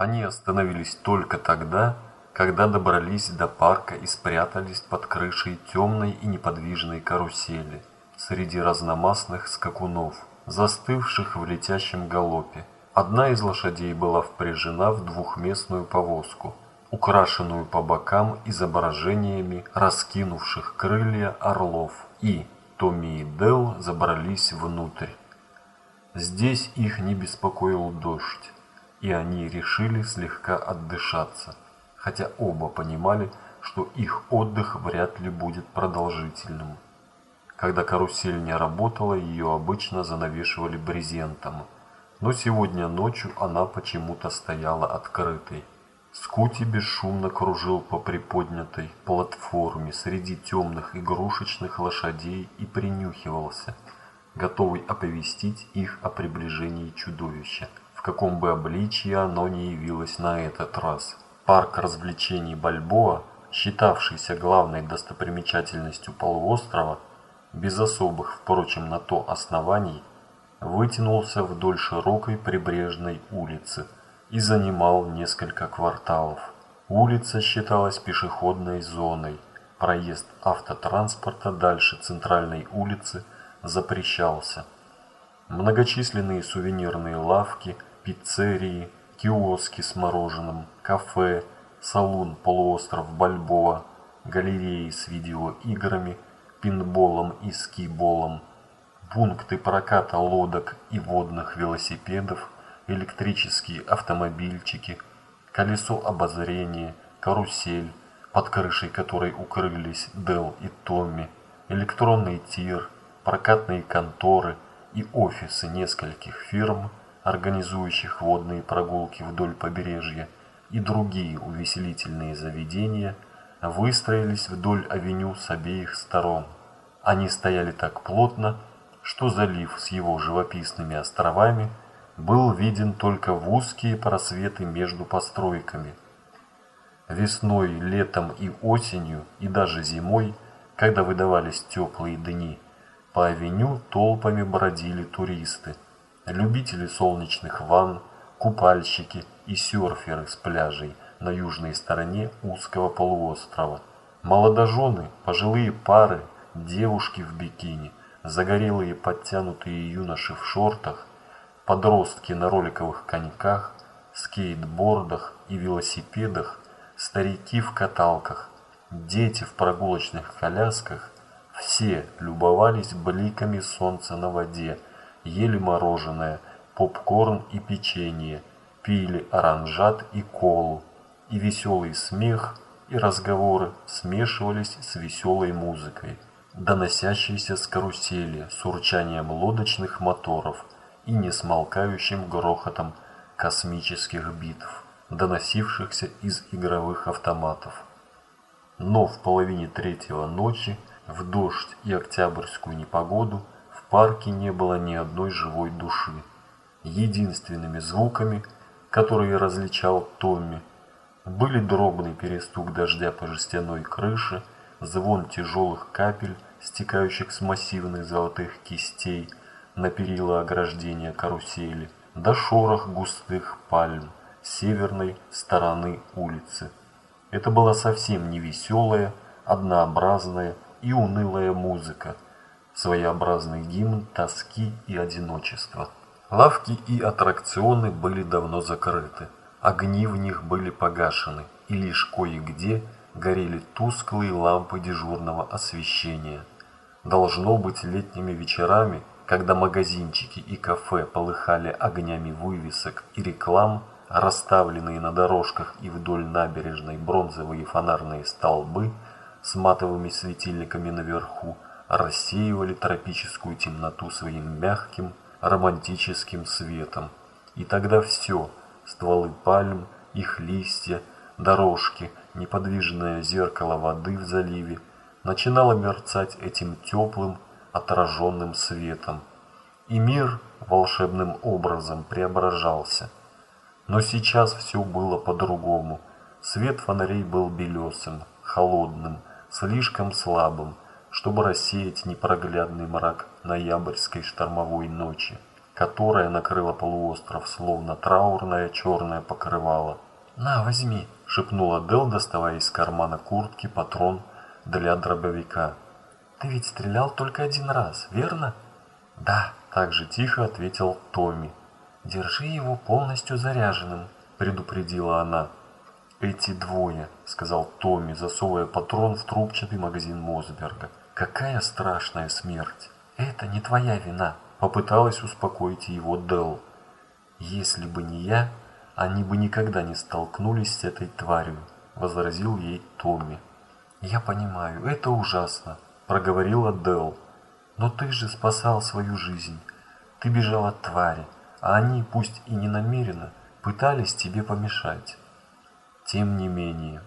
Они остановились только тогда, когда добрались до парка и спрятались под крышей темной и неподвижной карусели среди разномастных скакунов, застывших в летящем галопе. Одна из лошадей была впряжена в двухместную повозку, украшенную по бокам изображениями раскинувших крылья орлов, и Томми и Дел забрались внутрь. Здесь их не беспокоил дождь, и они решили слегка отдышаться, хотя оба понимали, что их отдых вряд ли будет продолжительным. Когда карусель не работала, ее обычно занавешивали брезентом, но сегодня ночью она почему-то стояла открытой. Скути бесшумно кружил по приподнятой платформе среди темных игрушечных лошадей и принюхивался, готовый оповестить их о приближении чудовища, в каком бы обличье оно ни явилось на этот раз. Парк развлечений Бальбоа, считавшийся главной достопримечательностью полуострова, без особых, впрочем, на то оснований, вытянулся вдоль широкой прибрежной улицы – и занимал несколько кварталов. Улица считалась пешеходной зоной. Проезд автотранспорта дальше центральной улицы запрещался. Многочисленные сувенирные лавки, пиццерии, киоски с мороженым, кафе, салон полуостров Бальбоа, галереи с видеоиграми, пинболом и скиболом, пункты проката лодок и водных велосипедов – электрические автомобильчики, колесо обозрения, карусель, под крышей которой укрылись Дел и Томми, электронный тир, прокатные конторы и офисы нескольких фирм, организующих водные прогулки вдоль побережья, и другие увеселительные заведения выстроились вдоль авеню с обеих сторон. Они стояли так плотно, что залив с его живописными островами – был виден только в узкие просветы между постройками. Весной, летом и осенью, и даже зимой, когда выдавались теплые дни, по авеню толпами бродили туристы, любители солнечных ванн, купальщики и серферы с пляжей на южной стороне узкого полуострова. Молодожены, пожилые пары, девушки в бикини, загорелые подтянутые юноши в шортах подростки на роликовых коньках, скейтбордах и велосипедах, старики в каталках, дети в прогулочных колясках, все любовались бликами солнца на воде, ели мороженое, попкорн и печенье, пили оранжат и колу, и веселый смех и разговоры смешивались с веселой музыкой, доносящейся с карусели, с урчанием лодочных моторов – и несмолкающим грохотом космических битв, доносившихся из игровых автоматов. Но в половине третьего ночи, в дождь и октябрьскую непогоду, парке не было ни одной живой души. Единственными звуками, которые различал Томми, были дробный перестук дождя по жестяной крыше, звон тяжелых капель, стекающих с массивных золотых кистей – на перила ограждения карусели, до шорох густых пальм северной стороны улицы. Это была совсем не веселая, однообразная и унылая музыка, своеобразный гимн тоски и одиночества. Лавки и аттракционы были давно закрыты, огни в них были погашены, и лишь кое-где горели тусклые лампы дежурного освещения. Должно быть, летними вечерами когда магазинчики и кафе полыхали огнями вывесок и реклам, расставленные на дорожках и вдоль набережной бронзовые фонарные столбы с матовыми светильниками наверху рассеивали тропическую темноту своим мягким, романтическим светом. И тогда все – стволы пальм, их листья, дорожки, неподвижное зеркало воды в заливе – начинало мерцать этим теплым, отраженным светом, и мир волшебным образом преображался. Но сейчас все было по-другому. Свет фонарей был белесым, холодным, слишком слабым, чтобы рассеять непроглядный мрак ноябрьской штормовой ночи. которая накрыла полуостров, словно траурное черное покрывало. «На, возьми!» – шепнула Дел, доставая из кармана куртки патрон для дробовика. «Ты ведь стрелял только один раз, верно?» «Да», – так же тихо ответил Томми. «Держи его полностью заряженным», – предупредила она. «Эти двое», – сказал Томми, засовывая патрон в трубчатый магазин Мосберга. «Какая страшная смерть!» «Это не твоя вина», – попыталась успокоить его Дел. «Если бы не я, они бы никогда не столкнулись с этой тварью», – возразил ей Томми. «Я понимаю, это ужасно», – проговорила Дел. «Но ты же спасал свою жизнь. Ты бежал от твари, а они, пусть и не намеренно, пытались тебе помешать». Тем не менее,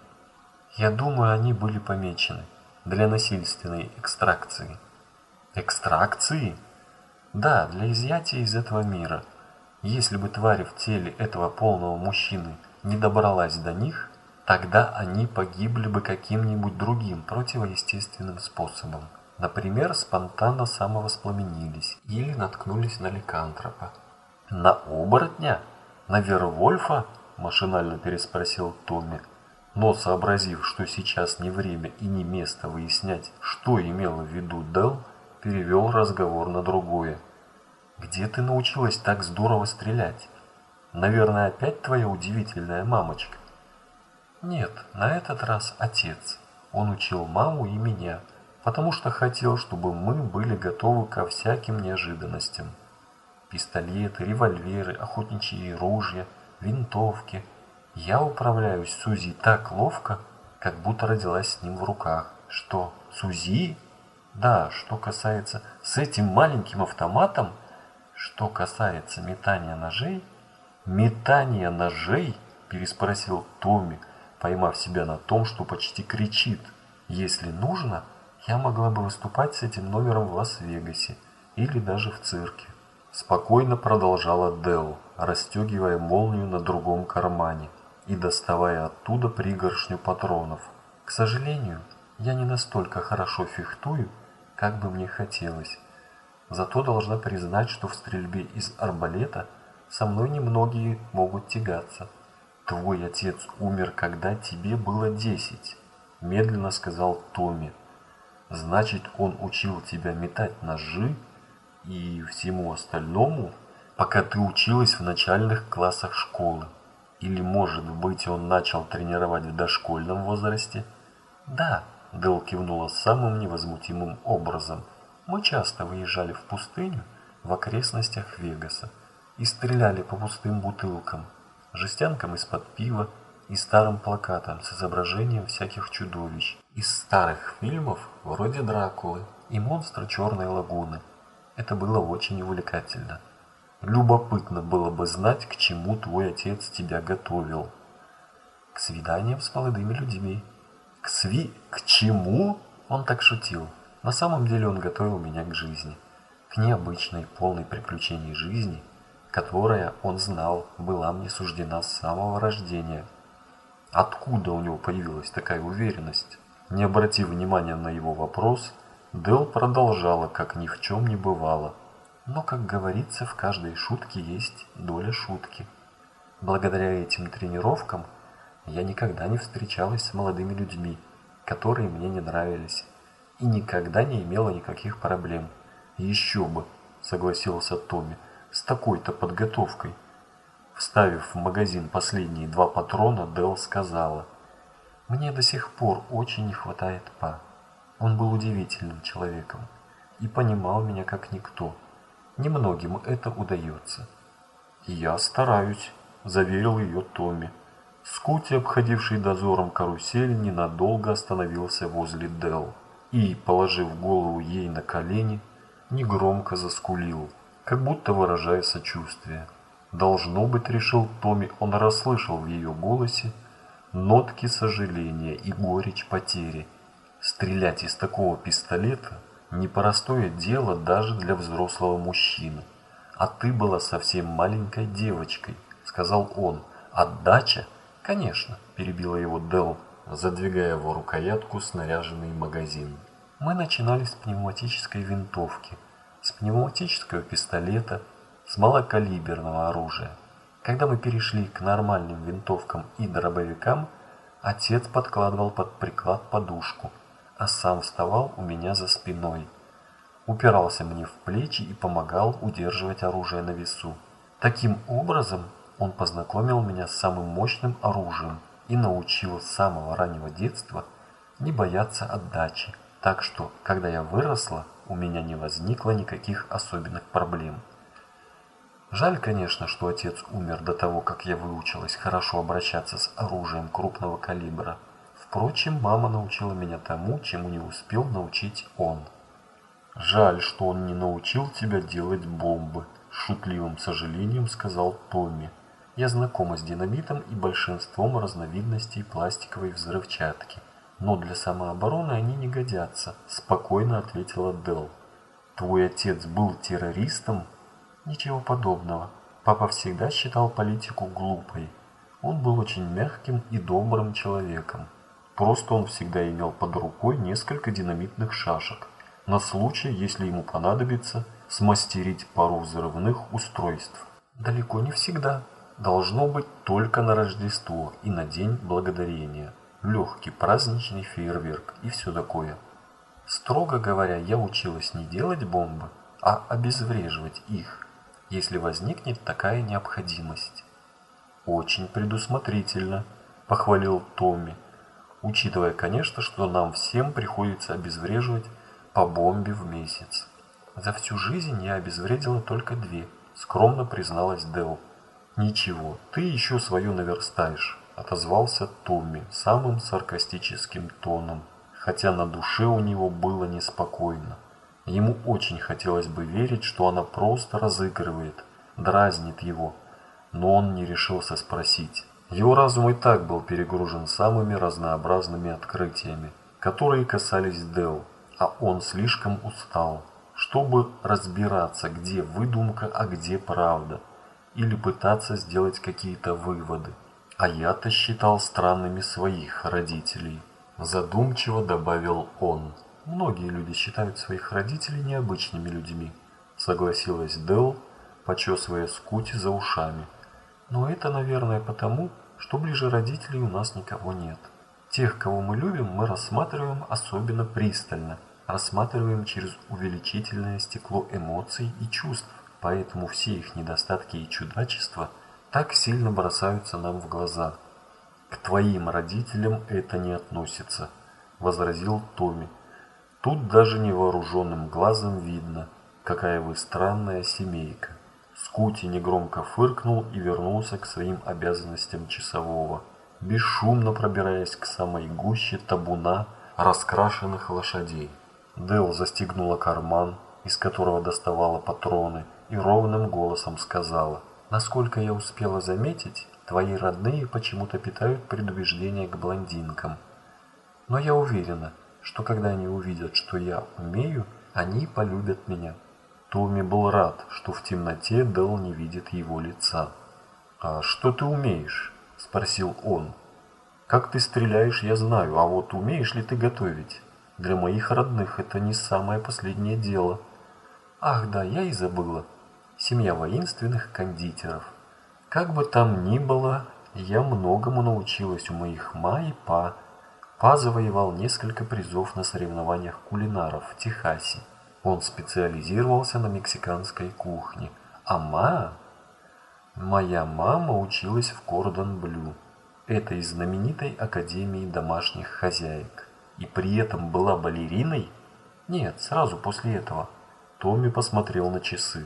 я думаю, они были помечены для насильственной экстракции. Экстракции? Да, для изъятия из этого мира. Если бы тварь в теле этого полного мужчины не добралась до них, тогда они погибли бы каким-нибудь другим противоестественным способом. Например, спонтанно самовоспламенились или наткнулись на ликантропа. На оборотня? На Вервольфа? Машинально переспросил Томми. Но сообразив, что сейчас не время и не место выяснять, что имела в виду Дел, перевел разговор на другое. «Где ты научилась так здорово стрелять? Наверное, опять твоя удивительная мамочка?» «Нет, на этот раз отец. Он учил маму и меня, потому что хотел, чтобы мы были готовы ко всяким неожиданностям. Пистолеты, револьверы, охотничьи ружья – винтовки. Я управляюсь Сузи так ловко, как будто родилась с ним в руках. Что, Сузи? Да, что касается с этим маленьким автоматом, что касается метания ножей, метания ножей, переспросил Томми, поймав себя на том, что почти кричит. Если нужно, я могла бы выступать с этим номером в Лас-Вегасе или даже в цирке. Спокойно продолжала Дел, расстегивая молнию на другом кармане и доставая оттуда пригоршню патронов. К сожалению, я не настолько хорошо фехтую, как бы мне хотелось. Зато должна признать, что в стрельбе из арбалета со мной немногие могут тягаться. Твой отец умер, когда тебе было десять, медленно сказал Томми. Значит, он учил тебя метать ножи и всему остальному, пока ты училась в начальных классах школы. Или, может быть, он начал тренировать в дошкольном возрасте? Да, Дел кивнула самым невозмутимым образом. Мы часто выезжали в пустыню в окрестностях Вегаса и стреляли по пустым бутылкам, жестянкам из-под пива и старым плакатам с изображением всяких чудовищ из старых фильмов вроде Дракулы и монстра Черной лагуны. Это было очень увлекательно. Любопытно было бы знать, к чему твой отец тебя готовил. К свиданиям с молодыми людьми. К сви... К чему? Он так шутил. На самом деле он готовил меня к жизни. К необычной, полной приключений жизни, которая, он знал, была мне суждена с самого рождения. Откуда у него появилась такая уверенность? Не обратив внимания на его вопрос, Дел продолжала, как ни в чем не бывало. Но, как говорится, в каждой шутке есть доля шутки. Благодаря этим тренировкам я никогда не встречалась с молодыми людьми, которые мне не нравились, и никогда не имела никаких проблем. Еще бы, согласился Томми, с такой-то подготовкой. Вставив в магазин последние два патрона, Дел сказала, «Мне до сих пор очень не хватает па». Он был удивительным человеком и понимал меня как никто. Немногим это удается. «Я стараюсь», – заверил ее Томми. Скути, обходивший дозором карусель, ненадолго остановился возле Дел и, положив голову ей на колени, негромко заскулил, как будто выражая сочувствие. Должно быть, решил Томми, он расслышал в ее голосе нотки сожаления и горечь потери – Стрелять из такого пистолета – непростое дело даже для взрослого мужчины. А ты была совсем маленькой девочкой, сказал он. Отдача? Конечно, перебила его Дел, задвигая в рукоятку снаряженный магазин. Мы начинали с пневматической винтовки, с пневматического пистолета, с малокалиберного оружия. Когда мы перешли к нормальным винтовкам и дробовикам, отец подкладывал под приклад подушку, а сам вставал у меня за спиной. Упирался мне в плечи и помогал удерживать оружие на весу. Таким образом, он познакомил меня с самым мощным оружием и научил с самого раннего детства не бояться отдачи. Так что, когда я выросла, у меня не возникло никаких особенных проблем. Жаль, конечно, что отец умер до того, как я выучилась хорошо обращаться с оружием крупного калибра. Впрочем, мама научила меня тому, чему не успел научить он. «Жаль, что он не научил тебя делать бомбы», – шутливым сожалением сказал Томми. «Я знакома с динамитом и большинством разновидностей пластиковой взрывчатки, но для самообороны они не годятся», – спокойно ответила Дел. «Твой отец был террористом?» Ничего подобного. Папа всегда считал политику глупой. Он был очень мягким и добрым человеком. Просто он всегда имел под рукой несколько динамитных шашек, на случай, если ему понадобится смастерить пару взрывных устройств. Далеко не всегда. Должно быть только на Рождество и на День Благодарения. Легкий праздничный фейерверк и все такое. Строго говоря, я училась не делать бомбы, а обезвреживать их если возникнет такая необходимость. Очень предусмотрительно, похвалил Томми, учитывая, конечно, что нам всем приходится обезвреживать по бомбе в месяц. За всю жизнь я обезвредила только две, скромно призналась Дэл. Ничего, ты еще свое наверстаешь, отозвался Томми самым саркастическим тоном, хотя на душе у него было неспокойно. Ему очень хотелось бы верить, что она просто разыгрывает, дразнит его, но он не решился спросить. Его разум и так был перегружен самыми разнообразными открытиями, которые касались Дел, а он слишком устал, чтобы разбираться, где выдумка, а где правда, или пытаться сделать какие-то выводы. А я-то считал странными своих родителей. Задумчиво добавил он. Многие люди считают своих родителей необычными людьми, согласилась Дел, почесывая скути за ушами. Но это, наверное, потому, что ближе родителей у нас никого нет. Тех, кого мы любим, мы рассматриваем особенно пристально, рассматриваем через увеличительное стекло эмоций и чувств, поэтому все их недостатки и чудачества так сильно бросаются нам в глаза. К твоим родителям это не относится, возразил Томми. Тут даже невооруженным глазом видно, какая вы странная семейка. Скути негромко фыркнул и вернулся к своим обязанностям часового, бесшумно пробираясь к самой гуще табуна раскрашенных лошадей. Дел застегнула карман, из которого доставала патроны, и ровным голосом сказала, «Насколько я успела заметить, твои родные почему-то питают предубеждение к блондинкам. Но я уверена, что когда они увидят, что я умею, они полюбят меня. Томми был рад, что в темноте Дэл не видит его лица. «А что ты умеешь?» – спросил он. «Как ты стреляешь, я знаю, а вот умеешь ли ты готовить? Для моих родных это не самое последнее дело». «Ах да, я и забыла. Семья воинственных кондитеров. Как бы там ни было, я многому научилась у моих ма и па, Па завоевал несколько призов на соревнованиях кулинаров в Техасе. Он специализировался на мексиканской кухне. А ма... Моя мама училась в Кордон Блю, этой знаменитой академии домашних хозяек. И при этом была балериной? Нет, сразу после этого. Томми посмотрел на часы.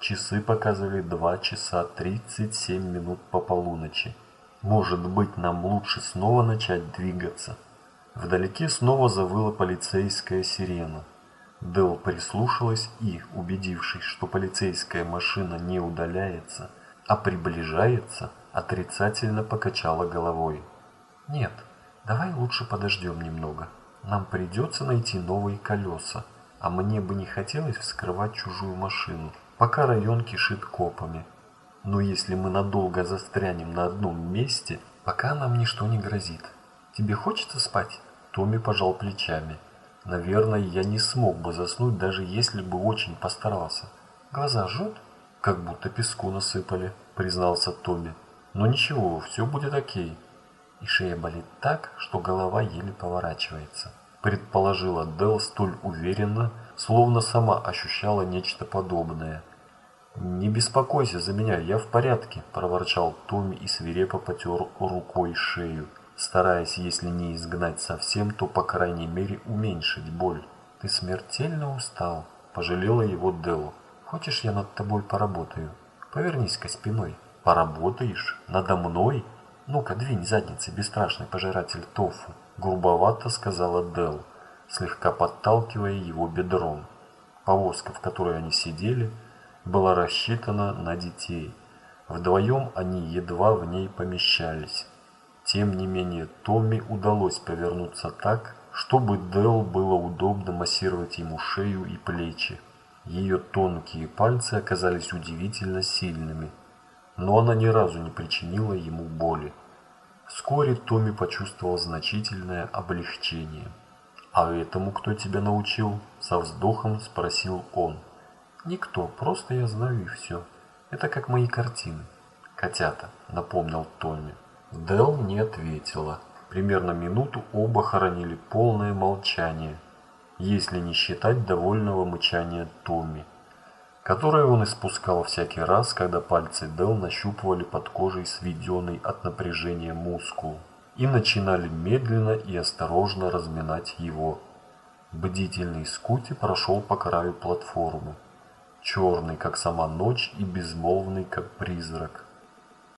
Часы показывали 2 часа 37 минут по полуночи. Может быть, нам лучше снова начать двигаться? Вдалеке снова завыла полицейская сирена. Дел прислушалась и, убедившись, что полицейская машина не удаляется, а приближается, отрицательно покачала головой. «Нет, давай лучше подождем немного. Нам придется найти новые колеса, а мне бы не хотелось вскрывать чужую машину, пока район кишит копами. Но если мы надолго застрянем на одном месте, пока нам ничто не грозит. Тебе хочется спать?» Томми пожал плечами. Наверное, я не смог бы заснуть, даже если бы очень постарался. Глаза жжет? «Как будто песку насыпали», — признался Томми. «Но ничего, все будет окей». «И шея болит так, что голова еле поворачивается», — предположила Дел столь уверенно, словно сама ощущала нечто подобное. «Не беспокойся за меня, я в порядке», – проворчал Томми и свирепо потер рукой шею, стараясь, если не изгнать совсем, то, по крайней мере, уменьшить боль. «Ты смертельно устал», – пожалела его Делла. «Хочешь, я над тобой поработаю? Повернись-ка спиной». «Поработаешь? Надо мной?» «Ну-ка, двинь задницей, бесстрашный пожиратель тофу», – грубовато сказала Дел, слегка подталкивая его бедром. Повозка, в которой они сидели, была рассчитана на детей. Вдвоем они едва в ней помещались. Тем не менее, Томми удалось повернуться так, чтобы Дел было удобно массировать ему шею и плечи. Ее тонкие пальцы оказались удивительно сильными, но она ни разу не причинила ему боли. Вскоре Томми почувствовал значительное облегчение. «А этому кто тебя научил?» – со вздохом спросил он. «Никто, просто я знаю и все. Это как мои картины». «Котята», – напомнил Томми. Дел не ответила. Примерно минуту оба хоронили полное молчание, если не считать довольного мычания Томми, которое он испускал всякий раз, когда пальцы Дел нащупывали под кожей сведенный от напряжения мускул и начинали медленно и осторожно разминать его. Бдительный Скути прошел по краю платформы, черный, как сама ночь, и безмолвный, как призрак.